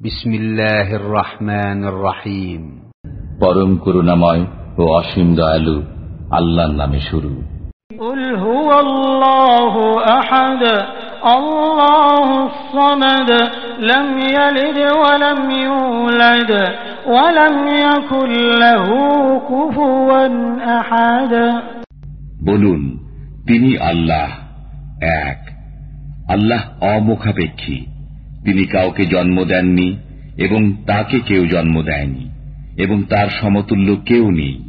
بسم الله الرحمن الرحيم পরম করুণাময় ও অসীম দয়ালু আল্লাহর নামে শুরু قل هو الله أحد الله الصمد لم يلد ولم يولد ولم يكن له كفوا أحد বলুন তিনি আল্লাহ এক আল্লাহ অমুখাপেক্ষী তিনি কাউকে জন্ম দেননি এবং তাকে কেউ জন্ম দেয়নি এবং তার সমতুল্য কেউ নেই।